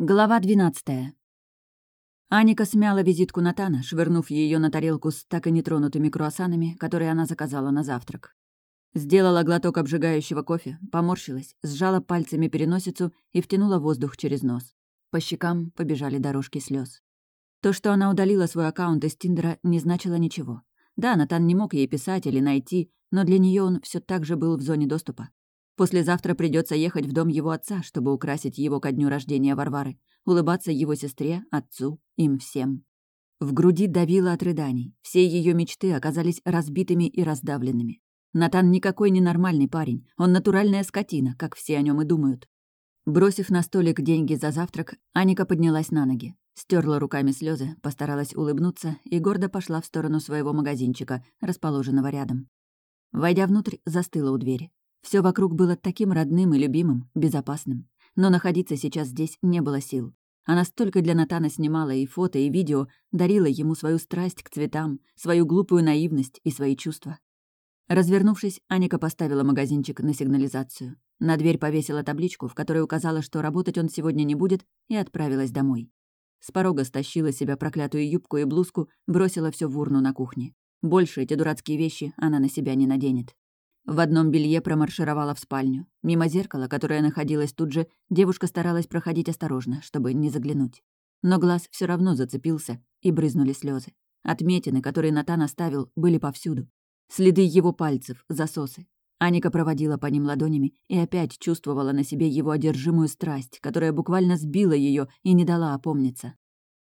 Глава 12. Аника смяла визитку Натана, швырнув ее на тарелку с так и нетронутыми круассанами, которые она заказала на завтрак. Сделала глоток обжигающего кофе, поморщилась, сжала пальцами переносицу и втянула воздух через нос. По щекам побежали дорожки слез. То, что она удалила свой аккаунт из Тиндера, не значило ничего. Да, Натан не мог ей писать или найти, но для нее он все так же был в зоне доступа. Послезавтра придется ехать в дом его отца, чтобы украсить его ко дню рождения Варвары, улыбаться его сестре, отцу, им всем. В груди давило от рыданий. Все ее мечты оказались разбитыми и раздавленными. Натан никакой не нормальный парень, он натуральная скотина, как все о нем и думают. Бросив на столик деньги за завтрак, Аника поднялась на ноги, стерла руками слезы, постаралась улыбнуться и гордо пошла в сторону своего магазинчика, расположенного рядом. Войдя внутрь, застыла у двери. Все вокруг было таким родным и любимым, безопасным. Но находиться сейчас здесь не было сил. Она столько для Натана снимала и фото, и видео, дарила ему свою страсть к цветам, свою глупую наивность и свои чувства. Развернувшись, Аника поставила магазинчик на сигнализацию. На дверь повесила табличку, в которой указала, что работать он сегодня не будет, и отправилась домой. С порога стащила себя проклятую юбку и блузку, бросила все в урну на кухне. Больше эти дурацкие вещи она на себя не наденет. В одном белье промаршировала в спальню. Мимо зеркала, которое находилось тут же, девушка старалась проходить осторожно, чтобы не заглянуть. Но глаз все равно зацепился, и брызнули слезы. Отметины, которые Натан оставил, были повсюду. Следы его пальцев, засосы. Аника проводила по ним ладонями и опять чувствовала на себе его одержимую страсть, которая буквально сбила ее и не дала опомниться.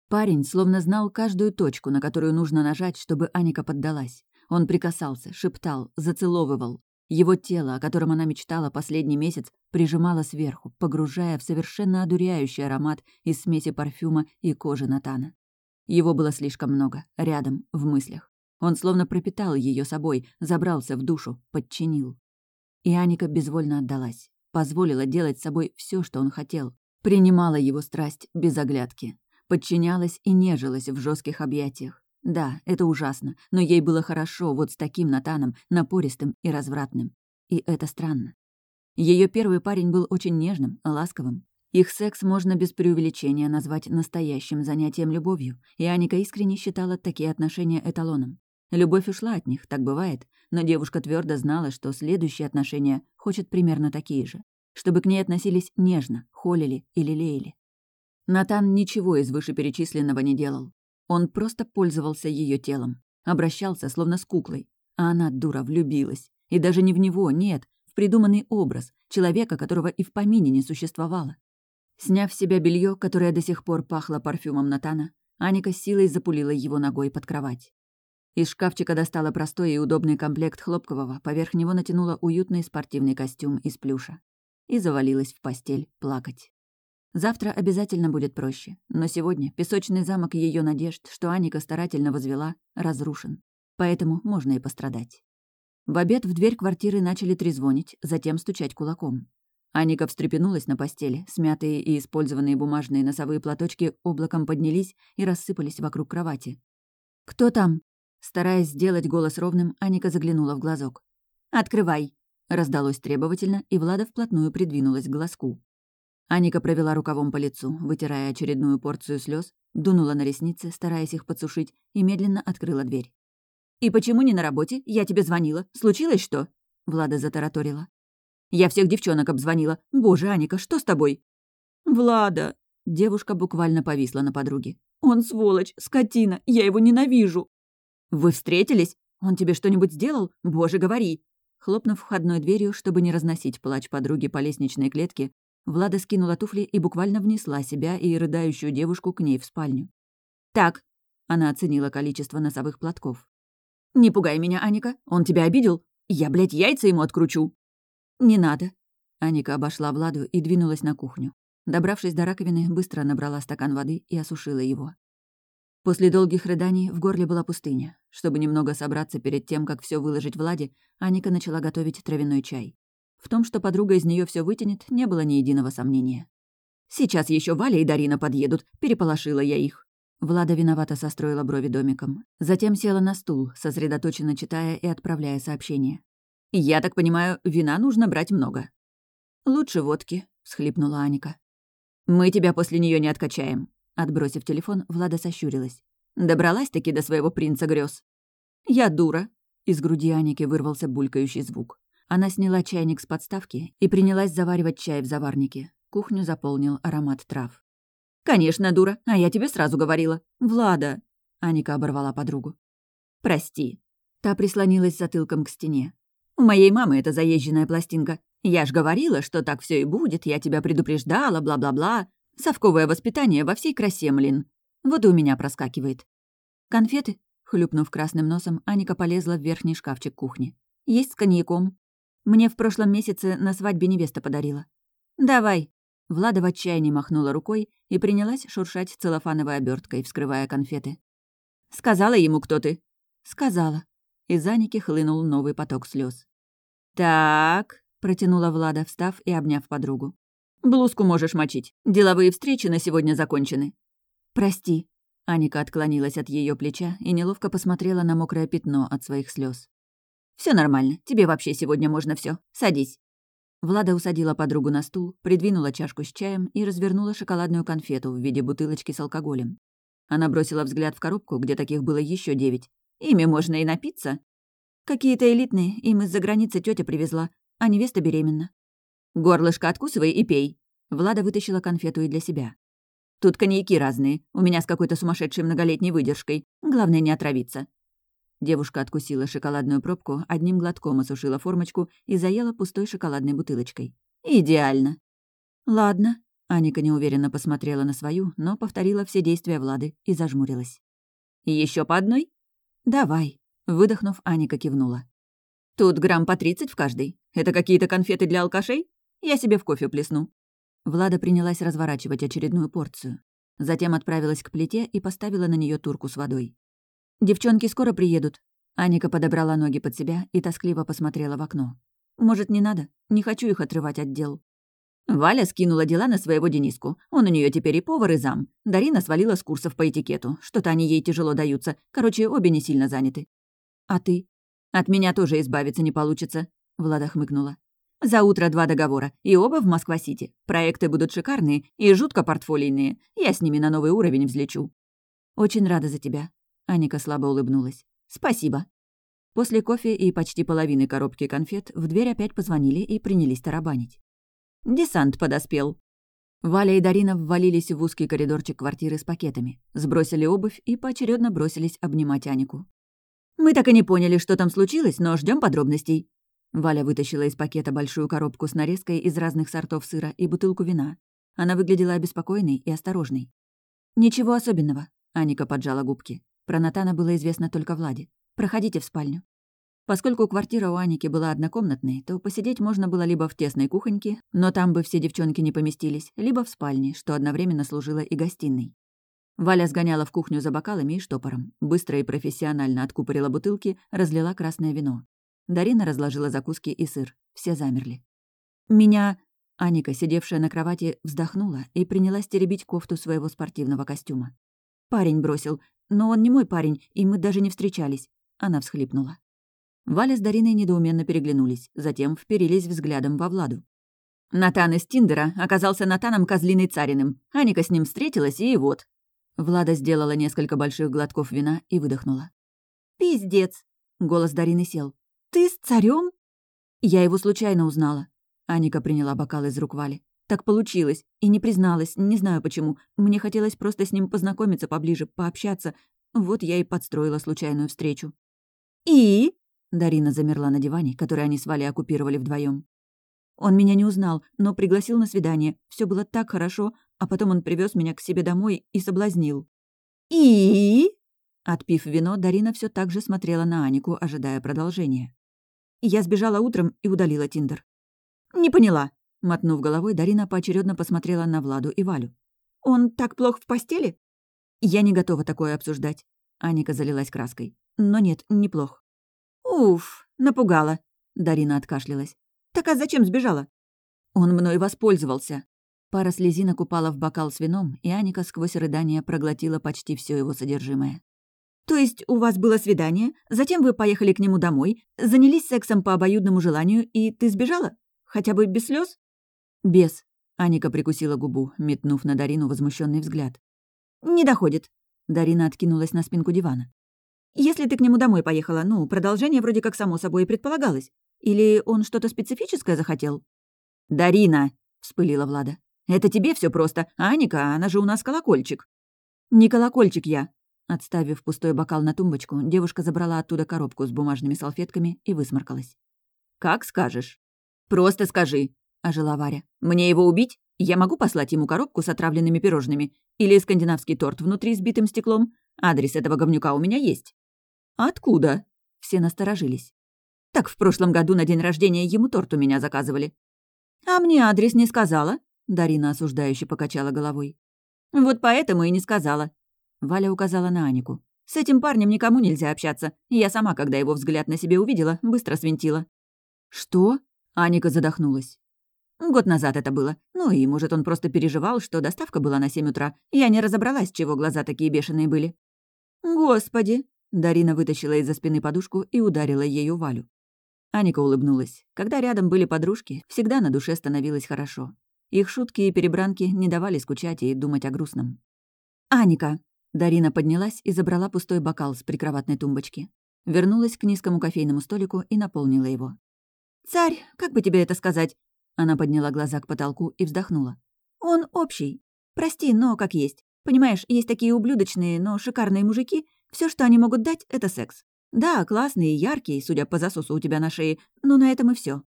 Парень словно знал каждую точку, на которую нужно нажать, чтобы Аника поддалась. Он прикасался, шептал, зацеловывал, его тело, о котором она мечтала последний месяц, прижимало сверху, погружая в совершенно одуряющий аромат из смеси парфюма и кожи Натана. Его было слишком много, рядом, в мыслях. Он словно пропитал ее собой, забрался в душу, подчинил. И Аника безвольно отдалась, позволила делать с собой все, что он хотел, принимала его страсть без оглядки, подчинялась и нежилась в жестких объятиях, да, это ужасно, но ей было хорошо вот с таким Натаном, напористым и развратным. И это странно. Ее первый парень был очень нежным, ласковым. Их секс можно без преувеличения назвать настоящим занятием любовью, и Аника искренне считала такие отношения эталоном. Любовь ушла от них, так бывает, но девушка твердо знала, что следующие отношения хочет примерно такие же. Чтобы к ней относились нежно, холили или лелеяли. Натан ничего из вышеперечисленного не делал. Он просто пользовался ее телом, обращался словно с куклой, а она, дура, влюбилась. И даже не в него, нет, в придуманный образ, человека, которого и в помине не существовало. Сняв с себя белье, которое до сих пор пахло парфюмом Натана, Аника силой запулила его ногой под кровать. Из шкафчика достала простой и удобный комплект хлопкового, поверх него натянула уютный спортивный костюм из плюша. И завалилась в постель плакать. Завтра обязательно будет проще, но сегодня песочный замок ее надежд, что Аника старательно возвела, разрушен. Поэтому можно и пострадать. В обед в дверь квартиры начали трезвонить, затем стучать кулаком. Аника встрепенулась на постели, смятые и использованные бумажные носовые платочки облаком поднялись и рассыпались вокруг кровати. «Кто там?» Стараясь сделать голос ровным, Аника заглянула в глазок. «Открывай!» Раздалось требовательно, и Влада вплотную придвинулась к глазку. Аника провела рукавом по лицу, вытирая очередную порцию слез, дунула на ресницы, стараясь их подсушить, и медленно открыла дверь. «И почему не на работе? Я тебе звонила. Случилось что?» Влада затараторила. «Я всех девчонок обзвонила. Боже, Аника, что с тобой?» «Влада!» Девушка буквально повисла на подруге. «Он сволочь, скотина, я его ненавижу!» «Вы встретились? Он тебе что-нибудь сделал? Боже, говори!» Хлопнув входной дверью, чтобы не разносить плач подруги по лестничной клетке, Влада скинула туфли и буквально внесла себя и рыдающую девушку к ней в спальню. «Так», — она оценила количество носовых платков. «Не пугай меня, Аника. Он тебя обидел? Я, блядь, яйца ему откручу». «Не надо». Аника обошла Владу и двинулась на кухню. Добравшись до раковины, быстро набрала стакан воды и осушила его. После долгих рыданий в горле была пустыня. Чтобы немного собраться перед тем, как все выложить Владе, Аника начала готовить травяной чай. В том, что подруга из нее все вытянет, не было ни единого сомнения. «Сейчас еще Валя и Дарина подъедут, переполошила я их». Влада виновато состроила брови домиком. Затем села на стул, сосредоточенно читая и отправляя сообщение. «Я так понимаю, вина нужно брать много». «Лучше водки», — всхлипнула Аника. «Мы тебя после нее не откачаем». Отбросив телефон, Влада сощурилась. Добралась-таки до своего принца грез. «Я дура!» Из груди Аники вырвался булькающий звук. Она сняла чайник с подставки и принялась заваривать чай в заварнике. Кухню заполнил аромат трав. «Конечно, дура, а я тебе сразу говорила. Влада!» Аника оборвала подругу. «Прости». Та прислонилась затылком к стене. «У моей мамы это заезженная пластинка. Я ж говорила, что так все и будет, я тебя предупреждала, бла-бла-бла. Совковое воспитание во всей красе, млин. Вот и у меня проскакивает. Конфеты? Хлюпнув красным носом, Аника полезла в верхний шкафчик кухни. Есть с коньяком. Мне в прошлом месяце на свадьбе невеста подарила. Давай. Влада в отчаянии махнула рукой и принялась шуршать целлофановой оберткой, вскрывая конфеты. «Сказала ему, кто ты?» «Сказала». Из Аники хлынул новый поток слез. «Так», — протянула Влада, встав и обняв подругу. «Блузку можешь мочить. Деловые встречи на сегодня закончены». «Прости». Аника отклонилась от ее плеча и неловко посмотрела на мокрое пятно от своих слез. Все нормально. Тебе вообще сегодня можно все. Садись». Влада усадила подругу на стул, придвинула чашку с чаем и развернула шоколадную конфету в виде бутылочки с алкоголем. Она бросила взгляд в коробку, где таких было еще девять. «Ими можно и напиться?» «Какие-то элитные, им из-за границы тетя привезла, а невеста беременна». «Горлышко откусывай и пей». Влада вытащила конфету и для себя. «Тут коньяки разные, у меня с какой-то сумасшедшей многолетней выдержкой. Главное, не отравиться». Девушка откусила шоколадную пробку, одним глотком осушила формочку и заела пустой шоколадной бутылочкой. «Идеально!» «Ладно», — Аника неуверенно посмотрела на свою, но повторила все действия Влады и зажмурилась. Еще по одной?» «Давай», — выдохнув, Аника кивнула. «Тут грамм по тридцать в каждой. Это какие-то конфеты для алкашей? Я себе в кофе плесну». Влада принялась разворачивать очередную порцию. Затем отправилась к плите и поставила на нее турку с водой. «Девчонки скоро приедут». Аника подобрала ноги под себя и тоскливо посмотрела в окно. «Может, не надо? Не хочу их отрывать от дел». Валя скинула дела на своего Дениску. Он у нее теперь и повар, и зам. Дарина свалила с курсов по этикету. Что-то они ей тяжело даются. Короче, обе не сильно заняты. «А ты?» «От меня тоже избавиться не получится», — Влада хмыкнула. «За утро два договора, и оба в Москва-Сити. Проекты будут шикарные и жутко портфолийные. Я с ними на новый уровень взлечу». «Очень рада за тебя», Аника слабо улыбнулась. «Спасибо». После кофе и почти половины коробки конфет в дверь опять позвонили и принялись тарабанить. «Десант подоспел». Валя и Дарина ввалились в узкий коридорчик квартиры с пакетами, сбросили обувь и поочередно бросились обнимать Анику. «Мы так и не поняли, что там случилось, но ждем подробностей». Валя вытащила из пакета большую коробку с нарезкой из разных сортов сыра и бутылку вина. Она выглядела обеспокоенной и осторожной. «Ничего особенного», — Аника поджала губки. Про Натана было известно только Владе. «Проходите в спальню». Поскольку квартира у Аники была однокомнатной, то посидеть можно было либо в тесной кухоньке, но там бы все девчонки не поместились, либо в спальне, что одновременно служило и гостиной. Валя сгоняла в кухню за бокалами и штопором, быстро и профессионально откупорила бутылки, разлила красное вино. Дарина разложила закуски и сыр. Все замерли. «Меня...» Аника, сидевшая на кровати, вздохнула и принялась теребить кофту своего спортивного костюма. Парень бросил. Но он не мой парень, и мы даже не встречались. Она всхлипнула. Валя с Дариной недоуменно переглянулись, затем вперились взглядом во Владу. Натан из Тиндера оказался Натаном Козлиной Цариным. Аника с ним встретилась, и вот. Влада сделала несколько больших глотков вина и выдохнула. «Пиздец!» — голос Дарины сел. «Ты с царем? Я его случайно узнала. Аника приняла бокал из рук Вали. Так получилось. И не призналась, не знаю почему. Мне хотелось просто с ним познакомиться поближе, пообщаться. Вот я и подстроила случайную встречу. «И?» Дарина замерла на диване, который они с Валей оккупировали вдвоем. Он меня не узнал, но пригласил на свидание. Все было так хорошо, а потом он привез меня к себе домой и соблазнил. «И?» Отпив вино, Дарина все так же смотрела на Анику, ожидая продолжения. Я сбежала утром и удалила Тиндер. «Не поняла», Мотнув головой, Дарина поочередно посмотрела на Владу и Валю. «Он так плох в постели?» «Я не готова такое обсуждать». Аника залилась краской. «Но нет, неплох». «Уф, напугала», — Дарина откашлялась. «Так а зачем сбежала?» «Он мной воспользовался». Пара слезинок упала в бокал с вином, и Аника сквозь рыдание проглотила почти все его содержимое. «То есть у вас было свидание, затем вы поехали к нему домой, занялись сексом по обоюдному желанию, и ты сбежала? Хотя бы без слез? «Без». Аника прикусила губу, метнув на Дарину возмущенный взгляд. «Не доходит». Дарина откинулась на спинку дивана. «Если ты к нему домой поехала, ну, продолжение вроде как само собой предполагалось. Или он что-то специфическое захотел?» «Дарина!» — вспылила Влада. «Это тебе все просто, Аника, она же у нас колокольчик». «Не колокольчик я». Отставив пустой бокал на тумбочку, девушка забрала оттуда коробку с бумажными салфетками и высморкалась. «Как скажешь». «Просто скажи», — ожила Варя. «Мне его убить? Я могу послать ему коробку с отравленными пирожными? Или скандинавский торт внутри с битым стеклом? Адрес этого говнюка у меня есть». «Откуда?» Все насторожились. «Так в прошлом году на день рождения ему торт у меня заказывали». «А мне адрес не сказала?» Дарина осуждающе покачала головой. «Вот поэтому и не сказала». Валя указала на Анику. «С этим парнем никому нельзя общаться. Я сама, когда его взгляд на себе увидела, быстро свинтила». «Что?» Аника задохнулась. Год назад это было. Ну и, может, он просто переживал, что доставка была на семь утра. Я не разобралась, чего глаза такие бешеные были. «Господи!» Дарина вытащила из-за спины подушку и ударила ею Валю. Аника улыбнулась. Когда рядом были подружки, всегда на душе становилось хорошо. Их шутки и перебранки не давали скучать и думать о грустном. «Аника!» Дарина поднялась и забрала пустой бокал с прикроватной тумбочки. Вернулась к низкому кофейному столику и наполнила его. «Царь, как бы тебе это сказать?» Она подняла глаза к потолку и вздохнула. «Он общий. Прости, но как есть. Понимаешь, есть такие ублюдочные, но шикарные мужики. Все, что они могут дать, — это секс. Да, классный и яркий, судя по засосу у тебя на шее, но на этом и все.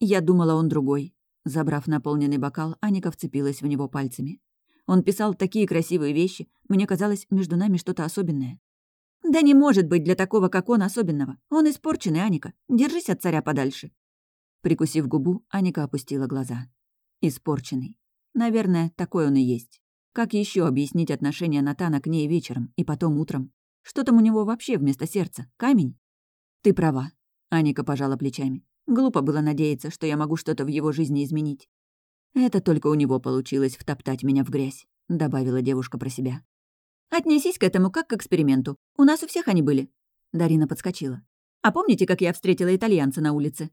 Я думала, он другой. Забрав наполненный бокал, Аника вцепилась в него пальцами. Он писал такие красивые вещи. Мне казалось, между нами что-то особенное. «Да не может быть для такого, как он, особенного. Он испорченный, Аника. Держись от царя подальше». Прикусив губу, Аника опустила глаза. Испорченный. Наверное, такой он и есть. Как еще объяснить отношение Натана к ней вечером и потом утром? Что там у него вообще вместо сердца? Камень? Ты права. Аника пожала плечами. Глупо было надеяться, что я могу что-то в его жизни изменить. Это только у него получилось втоптать меня в грязь, добавила девушка про себя. Отнесись к этому как к эксперименту. У нас у всех они были. Дарина подскочила. А помните, как я встретила итальянца на улице?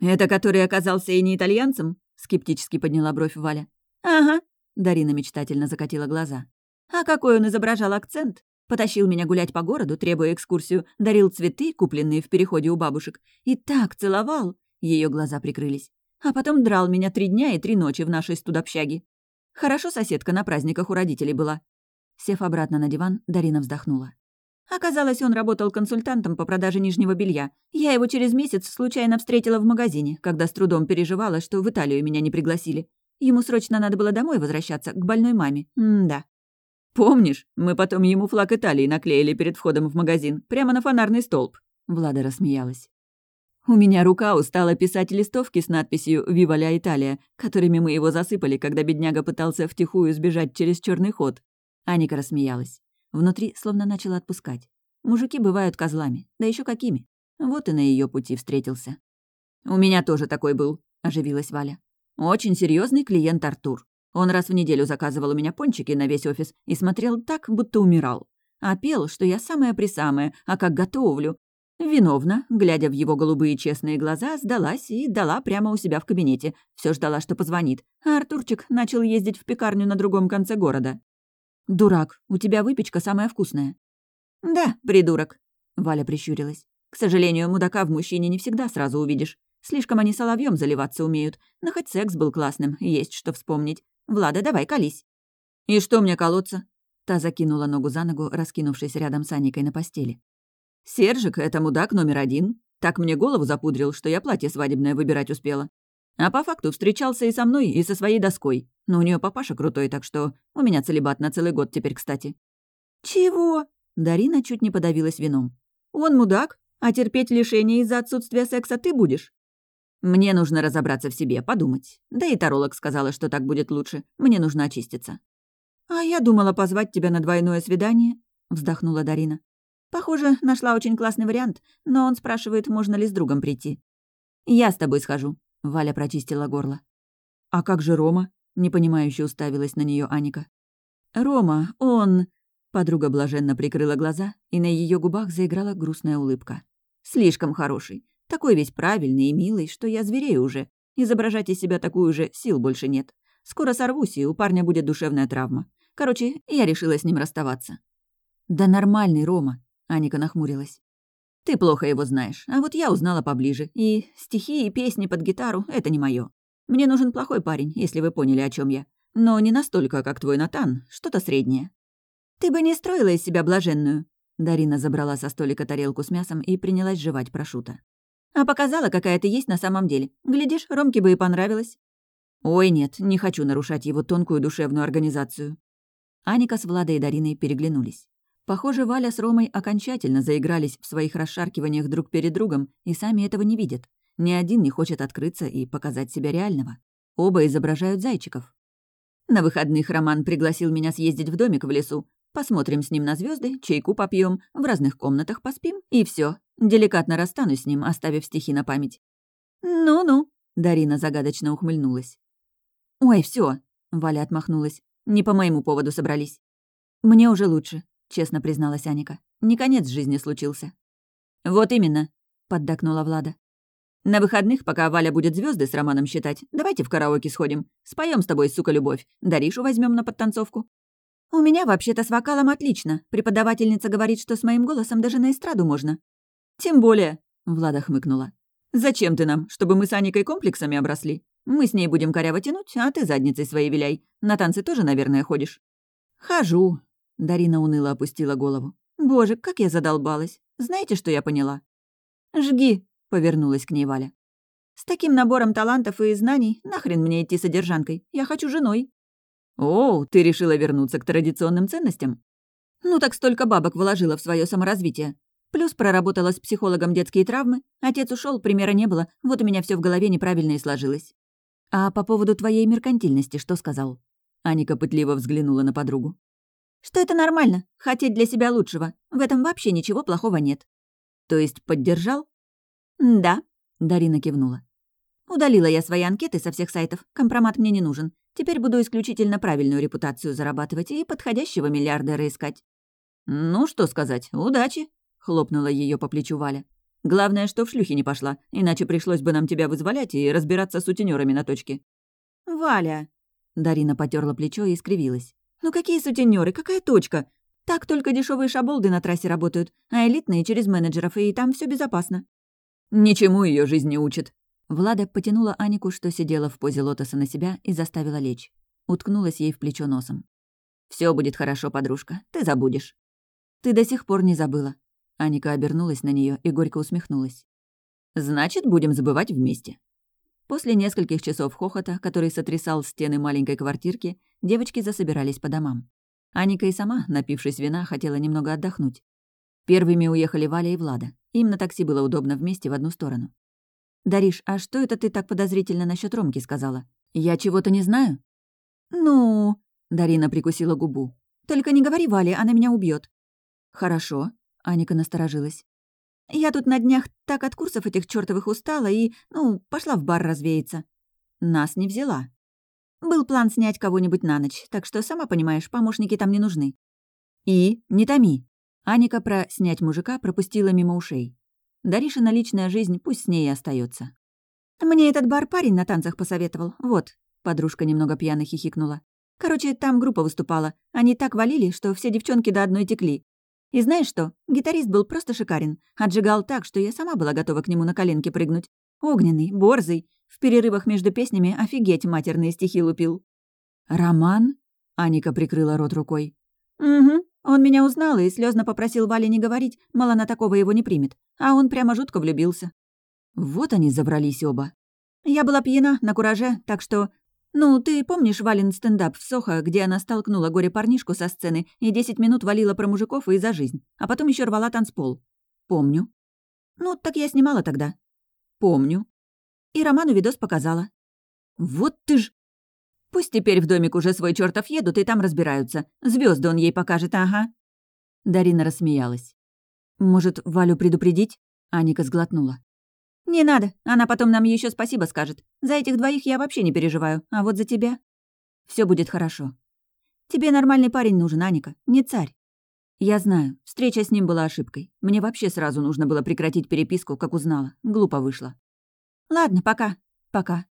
«Это который оказался и не итальянцем?» — скептически подняла бровь Валя. «Ага», — Дарина мечтательно закатила глаза. «А какой он изображал акцент? Потащил меня гулять по городу, требуя экскурсию, дарил цветы, купленные в переходе у бабушек, и так целовал!» Ее глаза прикрылись. А потом драл меня три дня и три ночи в нашей студобщаге. Хорошо соседка на праздниках у родителей была. Сев обратно на диван, Дарина вздохнула. Оказалось, он работал консультантом по продаже нижнего белья. Я его через месяц случайно встретила в магазине, когда с трудом переживала, что в Италию меня не пригласили. Ему срочно надо было домой возвращаться, к больной маме. М-да. «Помнишь, мы потом ему флаг Италии наклеили перед входом в магазин, прямо на фонарный столб?» Влада рассмеялась. У меня рука устала писать листовки с надписью «Вива ля Италия», которыми мы его засыпали, когда бедняга пытался втихую сбежать через черный ход. Аника рассмеялась. Внутри словно начала отпускать. Мужики бывают козлами, да еще какими. Вот и на ее пути встретился. «У меня тоже такой был», — оживилась Валя. «Очень серьезный клиент Артур. Он раз в неделю заказывал у меня пончики на весь офис и смотрел так, будто умирал. А пел, что я самая-присамая, а как готовлю. Виновна, глядя в его голубые честные глаза, сдалась и дала прямо у себя в кабинете. Все ждала, что позвонит. А Артурчик начал ездить в пекарню на другом конце города. «Дурак, у тебя выпечка самая вкусная». «Да, придурок», — Валя прищурилась. «К сожалению, мудака в мужчине не всегда сразу увидишь. Слишком они соловьем заливаться умеют. Но хоть секс был классным, есть что вспомнить. Влада, давай, колись». «И что мне колоться?» Та закинула ногу за ногу, раскинувшись рядом с Аникой на постели. «Сержик — это мудак номер один. Так мне голову запудрил, что я платье свадебное выбирать успела. А по факту встречался и со мной, и со своей доской. Но у нее папаша крутой, так что у меня целебат на целый год теперь, кстати». «Чего?» Дарина чуть не подавилась вином. «Он мудак, а терпеть лишение из-за отсутствия секса ты будешь?» «Мне нужно разобраться в себе, подумать. Да и таролог сказала, что так будет лучше. Мне нужно очиститься». «А я думала позвать тебя на двойное свидание», — вздохнула Дарина. «Похоже, нашла очень классный вариант, но он спрашивает, можно ли с другом прийти». «Я с тобой схожу», Валя прочистила горло. «А как же Рома?» — непонимающе уставилась на нее Аника. «Рома, он...» Подруга блаженно прикрыла глаза, и на ее губах заиграла грустная улыбка. «Слишком хороший. Такой весь правильный и милый, что я зверею уже. Изображать из себя такую же сил больше нет. Скоро сорвусь, и у парня будет душевная травма. Короче, я решила с ним расставаться». «Да нормальный, Рома», — Аника нахмурилась. «Ты плохо его знаешь, а вот я узнала поближе, и стихи и песни под гитару — это не мое. Мне нужен плохой парень, если вы поняли, о чем я. Но не настолько, как твой Натан, что-то среднее». «Ты бы не строила из себя блаженную», Дарина забрала со столика тарелку с мясом и принялась жевать прошута. «А показала, какая ты есть на самом деле. Глядишь, Ромке бы и понравилось». «Ой, нет, не хочу нарушать его тонкую душевную организацию». Аника с Владой и Дариной переглянулись. Похоже, Валя с Ромой окончательно заигрались в своих расшаркиваниях друг перед другом и сами этого не видят. Ни один не хочет открыться и показать себя реального. Оба изображают зайчиков. На выходных Роман пригласил меня съездить в домик в лесу, Посмотрим с ним на звезды, чайку попьем, в разных комнатах поспим, и все. Деликатно расстанусь с ним, оставив стихи на память. «Ну-ну», — Дарина загадочно ухмыльнулась. «Ой, все, Валя отмахнулась. «Не по моему поводу собрались». «Мне уже лучше», — честно призналась Аника. «Не конец жизни случился». «Вот именно», — поддакнула Влада. «На выходных, пока Валя будет звезды с Романом считать, давайте в караоке сходим. Споем с тобой, сука, любовь. Даришу возьмем на подтанцовку». «У меня вообще-то с вокалом отлично. Преподавательница говорит, что с моим голосом даже на эстраду можно». «Тем более», — Влада хмыкнула. «Зачем ты нам? Чтобы мы с Аникой комплексами обросли? Мы с ней будем коряво тянуть, а ты задницей своей виляй. На танцы тоже, наверное, ходишь?» «Хожу», — Дарина уныло опустила голову. «Боже, как я задолбалась. Знаете, что я поняла?» «Жги», — повернулась к ней Валя. «С таким набором талантов и знаний нахрен мне идти содержанкой? Я хочу женой». «О, ты решила вернуться к традиционным ценностям?» «Ну так столько бабок вложила в свое саморазвитие. Плюс проработала с психологом детские травмы. Отец ушел, примера не было. Вот у меня все в голове неправильно и сложилось». «А по поводу твоей меркантильности что сказал?» Аника пытливо взглянула на подругу. «Что это нормально. Хотеть для себя лучшего. В этом вообще ничего плохого нет». «То есть поддержал?» «Да», — Дарина кивнула. «Удалила я свои анкеты со всех сайтов. Компромат мне не нужен. Теперь буду исключительно правильную репутацию зарабатывать и подходящего миллиардера искать». «Ну, что сказать, удачи», — хлопнула ее по плечу Валя. «Главное, что в шлюхи не пошла, иначе пришлось бы нам тебя вызволять и разбираться с сутенерами на точке». «Валя!» — Дарина потерла плечо и скривилась. «Ну какие сутенеры, какая точка? Так только дешевые шаболды на трассе работают, а элитные через менеджеров, и там все безопасно». «Ничему ее жизнь не учит», Влада потянула Анику, что сидела в позе лотоса на себя, и заставила лечь. Уткнулась ей в плечо носом. Все будет хорошо, подружка, ты забудешь». «Ты до сих пор не забыла». Аника обернулась на нее и горько усмехнулась. «Значит, будем забывать вместе». После нескольких часов хохота, который сотрясал стены маленькой квартирки, девочки засобирались по домам. Аника и сама, напившись вина, хотела немного отдохнуть. Первыми уехали Валя и Влада. Им на такси было удобно вместе в одну сторону. «Дариш, а что это ты так подозрительно насчет Ромки сказала? Я чего-то не знаю?» «Ну...» — Дарина прикусила губу. «Только не говори Вале, она меня убьет. «Хорошо», — Аника насторожилась. «Я тут на днях так от курсов этих чёртовых устала и, ну, пошла в бар развеяться. Нас не взяла. Был план снять кого-нибудь на ночь, так что, сама понимаешь, помощники там не нужны». «И? Не томи». Аника про «снять мужика» пропустила мимо ушей. Даришина личная жизнь пусть с ней и остается. «Мне этот бар парень на танцах посоветовал. Вот». Подружка немного пьяно хихикнула. «Короче, там группа выступала. Они так валили, что все девчонки до одной текли. И знаешь что? Гитарист был просто шикарен. Отжигал так, что я сама была готова к нему на коленки прыгнуть. Огненный, борзый. В перерывах между песнями офигеть матерные стихи лупил». «Роман?» — Аника прикрыла рот рукой. «Угу. Он меня узнал и слезно попросил Вале не говорить, мало на такого его не примет. А он прямо жутко влюбился. Вот они забрались оба. Я была пьяна, на кураже, так что... Ну, ты помнишь Вален стендап в Сохо, где она столкнула горе-парнишку со сцены и десять минут валила про мужиков и за жизнь, а потом еще рвала танцпол? Помню. Ну, так я снимала тогда. Помню. И Роману видос показала. Вот ты ж... Пусть теперь в домик уже свой чертов едут и там разбираются. Звезды он ей покажет, ага». Дарина рассмеялась. «Может, Валю предупредить?» Аника сглотнула. «Не надо, она потом нам еще спасибо скажет. За этих двоих я вообще не переживаю, а вот за тебя...» Все будет хорошо. Тебе нормальный парень нужен, Аника, не царь. Я знаю, встреча с ним была ошибкой. Мне вообще сразу нужно было прекратить переписку, как узнала. Глупо вышло. Ладно, пока. Пока.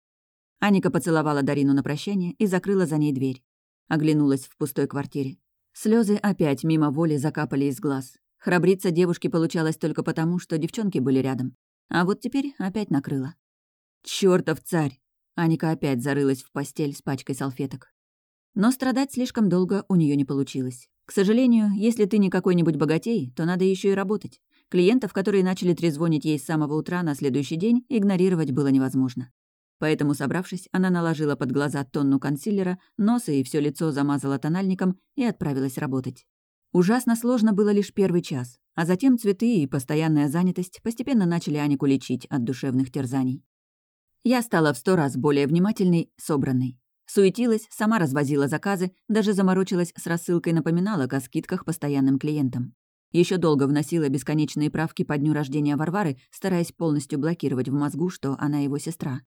Аника поцеловала Дарину на прощание и закрыла за ней дверь. Оглянулась в пустой квартире. Слезы опять мимо воли закапали из глаз. Храбриться девушке получалось только потому, что девчонки были рядом. А вот теперь опять накрыла. Чёртов царь! Аника опять зарылась в постель с пачкой салфеток. Но страдать слишком долго у нее не получилось. К сожалению, если ты не какой-нибудь богатей, то надо еще и работать. Клиентов, которые начали трезвонить ей с самого утра на следующий день, игнорировать было невозможно. Поэтому, собравшись, она наложила под глаза тонну консилера, носа и все лицо замазала тональником и отправилась работать. Ужасно сложно было лишь первый час, а затем цветы и постоянная занятость постепенно начали Анику лечить от душевных терзаний. Я стала в сто раз более внимательной, собранной. Суетилась, сама развозила заказы, даже заморочилась с рассылкой напоминалок о скидках постоянным клиентам. Еще долго вносила бесконечные правки по дню рождения Варвары, стараясь полностью блокировать в мозгу, что она его сестра.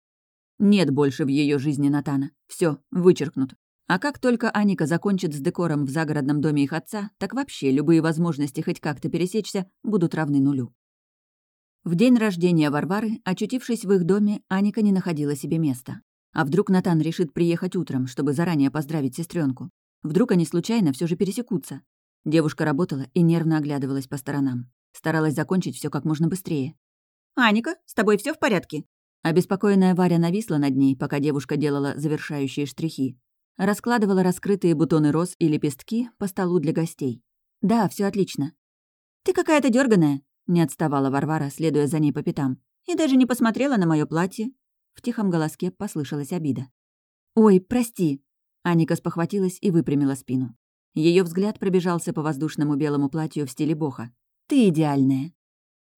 Нет больше в ее жизни Натана. Все, вычеркнут. А как только Аника закончит с декором в загородном доме их отца, так вообще любые возможности хоть как-то пересечься будут равны нулю. В день рождения Варвары, очутившись в их доме, Аника не находила себе места. А вдруг Натан решит приехать утром, чтобы заранее поздравить сестренку? Вдруг они случайно все же пересекутся? Девушка работала и нервно оглядывалась по сторонам. Старалась закончить все как можно быстрее. «Аника, с тобой все в порядке?» Обеспокоенная Варя нависла над ней, пока девушка делала завершающие штрихи. Раскладывала раскрытые бутоны роз и лепестки по столу для гостей. «Да, все отлично». «Ты какая-то дерганая, не отставала Варвара, следуя за ней по пятам. «И даже не посмотрела на мое платье». В тихом голоске послышалась обида. «Ой, прости!» Аника спохватилась и выпрямила спину. Ее взгляд пробежался по воздушному белому платью в стиле боха. «Ты идеальная!»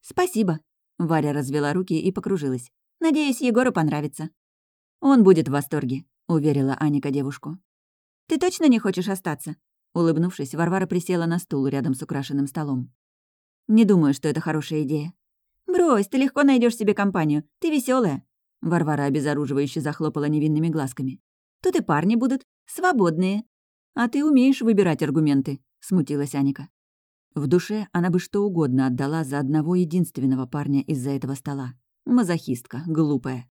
«Спасибо!» Варя развела руки и покружилась. «Надеюсь, Егору понравится». «Он будет в восторге», — уверила Аника девушку. «Ты точно не хочешь остаться?» Улыбнувшись, Варвара присела на стул рядом с украшенным столом. Не думаю, что это хорошая идея. Брось, ты легко найдешь себе компанию. Ты веселая. Варвара обезоруживающе захлопала невинными глазками. Тут и парни будут. Свободные. А ты умеешь выбирать аргументы, смутилась Аника. В душе она бы что угодно отдала за одного единственного парня из-за этого стола. Мазохистка, глупая.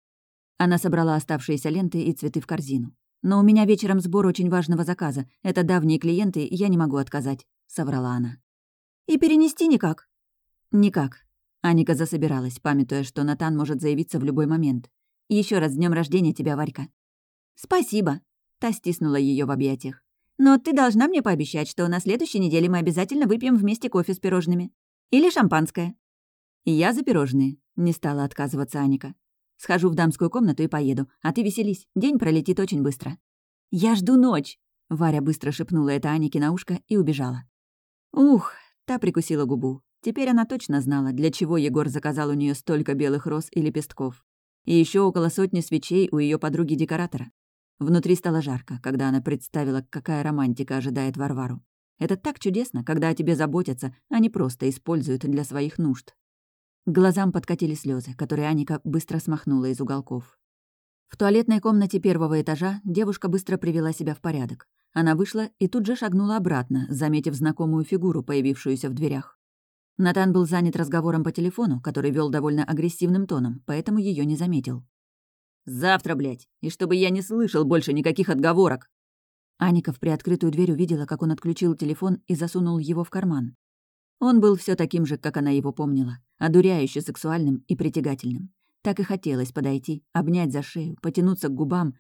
Она собрала оставшиеся ленты и цветы в корзину. «Но у меня вечером сбор очень важного заказа. Это давние клиенты, я не могу отказать», — соврала она. И перенести никак?» «Никак». Аника засобиралась, памятуя, что Натан может заявиться в любой момент. Еще раз с днем рождения тебя, Варька». «Спасибо». Та стиснула ее в объятиях. «Но ты должна мне пообещать, что на следующей неделе мы обязательно выпьем вместе кофе с пирожными. Или шампанское». «Я за пирожные», — не стала отказываться Аника. «Схожу в дамскую комнату и поеду, а ты веселись. День пролетит очень быстро». «Я жду ночь», — Варя быстро шепнула это Анике на ушко и убежала. Ух, Та прикусила губу. Теперь она точно знала, для чего Егор заказал у нее столько белых роз и лепестков. И еще около сотни свечей у ее подруги-декоратора. Внутри стало жарко, когда она представила, какая романтика ожидает Варвару. Это так чудесно, когда о тебе заботятся, а не просто используют для своих нужд. К глазам подкатили слезы, которые Аника быстро смахнула из уголков. В туалетной комнате первого этажа девушка быстро привела себя в порядок. Она вышла и тут же шагнула обратно, заметив знакомую фигуру, появившуюся в дверях. Натан был занят разговором по телефону, который вел довольно агрессивным тоном, поэтому ее не заметил. «Завтра, блядь, и чтобы я не слышал больше никаких отговорок!» Аника в приоткрытую дверь увидела, как он отключил телефон и засунул его в карман. Он был все таким же, как она его помнила, одуряюще сексуальным и притягательным. Так и хотелось подойти, обнять за шею, потянуться к губам,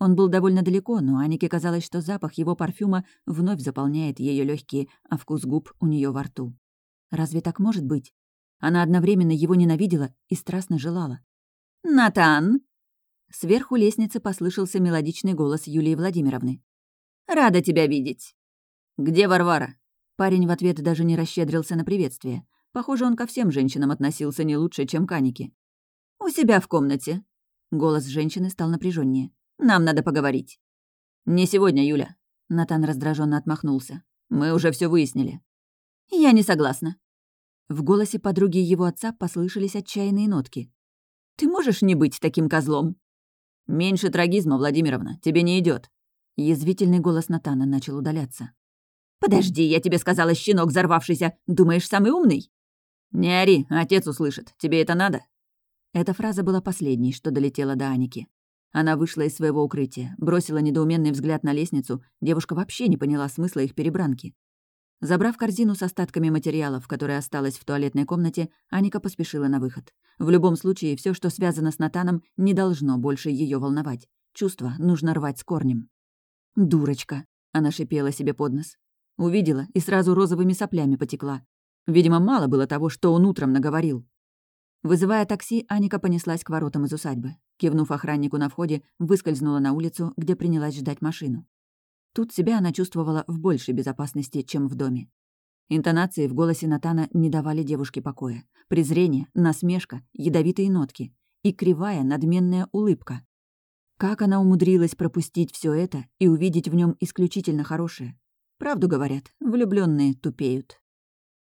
он был довольно далеко, но Анике казалось, что запах его парфюма вновь заполняет ее легкие, а вкус губ у нее во рту. Разве так может быть? Она одновременно его ненавидела и страстно желала. «Натан!» Сверху лестницы послышался мелодичный голос Юлии Владимировны. «Рада тебя видеть!» «Где Варвара?» Парень в ответ даже не расщедрился на приветствие. Похоже, он ко всем женщинам относился не лучше, чем к Анике. «У себя в комнате». Голос женщины стал напряженнее. Нам надо поговорить». «Не сегодня, Юля». Натан раздраженно отмахнулся. «Мы уже все выяснили». «Я не согласна». В голосе подруги его отца послышались отчаянные нотки. «Ты можешь не быть таким козлом?» «Меньше трагизма, Владимировна, тебе не идет. Язвительный голос Натана начал удаляться. «Подожди, я тебе сказала, щенок взорвавшийся. Думаешь, самый умный?» «Не ори, отец услышит. Тебе это надо?» Эта фраза была последней, что долетела до Аники. Она вышла из своего укрытия, бросила недоуменный взгляд на лестницу, девушка вообще не поняла смысла их перебранки. Забрав корзину с остатками материалов, которая осталась в туалетной комнате, Аника поспешила на выход. В любом случае, все, что связано с Натаном, не должно больше ее волновать. Чувство нужно рвать с корнем. «Дурочка!» — она шипела себе под нос. Увидела и сразу розовыми соплями потекла. Видимо, мало было того, что он утром наговорил. Вызывая такси, Аника понеслась к воротам из усадьбы. Кивнув охраннику на входе, выскользнула на улицу, где принялась ждать машину. Тут себя она чувствовала в большей безопасности, чем в доме. Интонации в голосе Натана не давали девушке покоя. Презрение, насмешка, ядовитые нотки и кривая надменная улыбка. Как она умудрилась пропустить все это и увидеть в нем исключительно хорошее? Правду говорят, влюбленные тупеют.